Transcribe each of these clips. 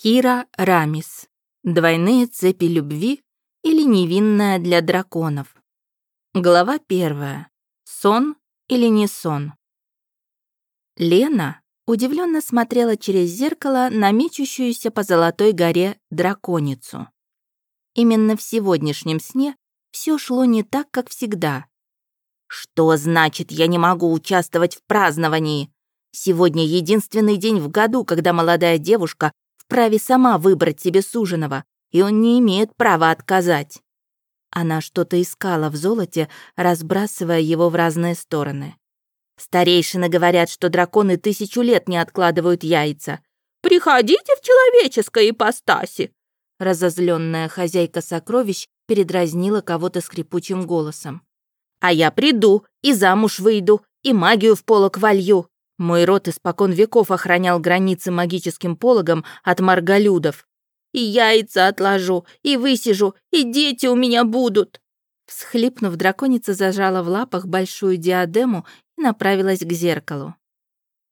Кира Рамис. Двойные цепи любви или невинная для драконов. Глава первая. Сон или не сон? Лена удивленно смотрела через зеркало на мечущуюся по Золотой горе драконицу. Именно в сегодняшнем сне все шло не так, как всегда. «Что значит, я не могу участвовать в праздновании? Сегодня единственный день в году, когда молодая девушка вправе сама выбрать себе суженого, и он не имеет права отказать. Она что-то искала в золоте, разбрасывая его в разные стороны. Старейшины говорят, что драконы тысячу лет не откладывают яйца. «Приходите в человеческой ипостаси!» Разозленная хозяйка сокровищ передразнила кого-то скрипучим голосом. «А я приду, и замуж выйду, и магию в полок волью. Мой род испокон веков охранял границы магическим пологом от марголюдов. И яйца отложу, и высижу, и дети у меня будут. Всхлипнув, драконица зажала в лапах большую диадему и направилась к зеркалу.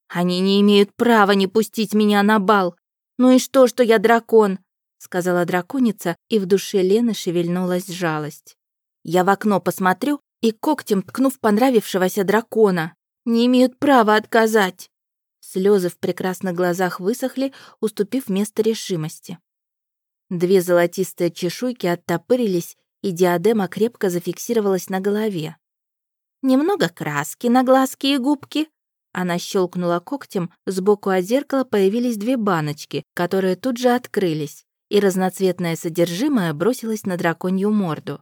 «Они не имеют права не пустить меня на бал. Ну и что, что я дракон?» — сказала драконица, и в душе Лены шевельнулась жалость. «Я в окно посмотрю и когтем ткнув понравившегося дракона не имеют права отказать. Слезы в прекрасных глазах высохли, уступив место решимости. Две золотистые чешуйки оттопырились, и диадема крепко зафиксировалась на голове. «Немного краски на глазки и губки». Она щелкнула когтем, сбоку от зеркала появились две баночки, которые тут же открылись, и разноцветное содержимое бросилось на драконью морду.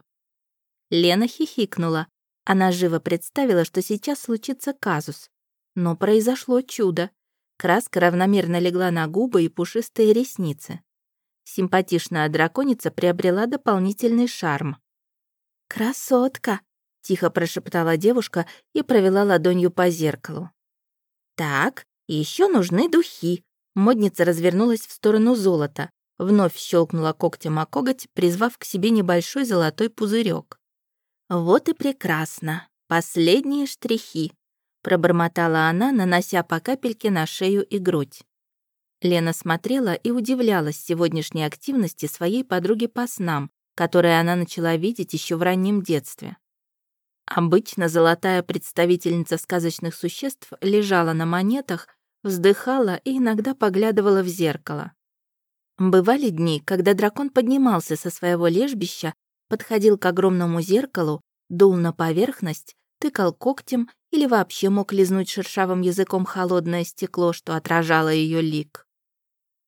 Лена хихикнула, она живо представила, что сейчас случится казус. Но произошло чудо. Краска равномерно легла на губы и пушистые ресницы. Симпатичная драконица приобрела дополнительный шарм. «Красотка!» — тихо прошептала девушка и провела ладонью по зеркалу. «Так, еще нужны духи». Модница развернулась в сторону золота, вновь щелкнула когтем о коготь, призвав к себе небольшой золотой пузырек. «Вот и прекрасно. Последние штрихи», — пробормотала она, нанося по капельке на шею и грудь. Лена смотрела и удивлялась сегодняшней активности своей подруги по снам, которые она начала видеть еще в раннем детстве. Обычно золотая представительница сказочных существ лежала на монетах, вздыхала и иногда поглядывала в зеркало. Бывали дни, когда дракон поднимался со своего лежбища подходил к огромному зеркалу, дул на поверхность, тыкал когтем или вообще мог лизнуть шершавым языком холодное стекло, что отражало ее лик.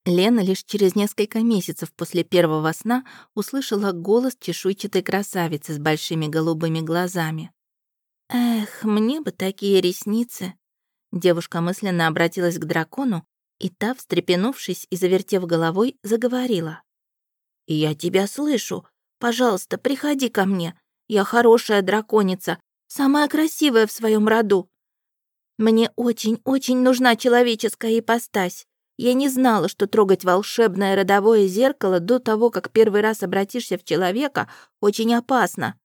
Лена лишь через несколько месяцев после первого сна услышала голос чешуйчатой красавицы с большими голубыми глазами. «Эх, мне бы такие ресницы!» Девушка мысленно обратилась к дракону, и та, встрепенувшись и завертев головой, заговорила. «Я тебя слышу. Пожалуйста, приходи ко мне. Я хорошая драконица, самая красивая в своем роду. Мне очень-очень нужна человеческая ипостась. Я не знала, что трогать волшебное родовое зеркало до того, как первый раз обратишься в человека, очень опасно.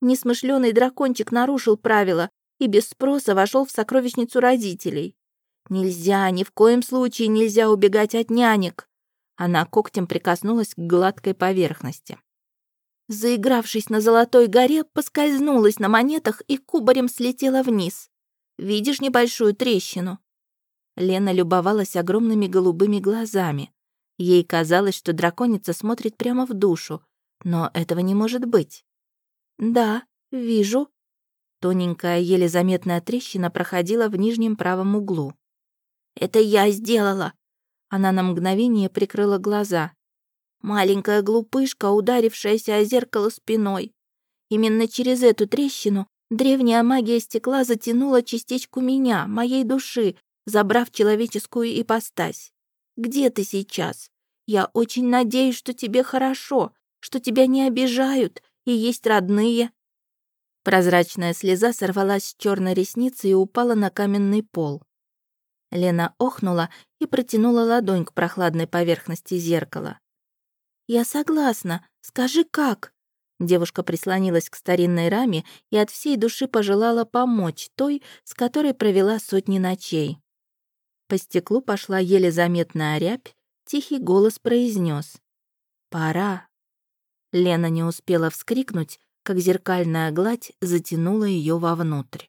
Несмышленый дракончик нарушил правила и без спроса вошел в сокровищницу родителей. Нельзя, ни в коем случае нельзя убегать от нянек. Она когтем прикоснулась к гладкой поверхности. Заигравшись на Золотой горе, поскользнулась на монетах и кубарем слетела вниз. Видишь небольшую трещину?» Лена любовалась огромными голубыми глазами. Ей казалось, что драконица смотрит прямо в душу, но этого не может быть. «Да, вижу». Тоненькая, еле заметная трещина проходила в нижнем правом углу. «Это я сделала!» Она на мгновение прикрыла глаза. Маленькая глупышка, ударившаяся о зеркало спиной. Именно через эту трещину древняя магия стекла затянула частичку меня, моей души, забрав человеческую ипостась. Где ты сейчас? Я очень надеюсь, что тебе хорошо, что тебя не обижают и есть родные». Прозрачная слеза сорвалась с черной ресницы и упала на каменный пол. Лена охнула и протянула ладонь к прохладной поверхности зеркала. «Я согласна. Скажи, как?» Девушка прислонилась к старинной раме и от всей души пожелала помочь той, с которой провела сотни ночей. По стеклу пошла еле заметная рябь, Тихий голос произнес: «Пора». Лена не успела вскрикнуть, как зеркальная гладь затянула ее вовнутрь.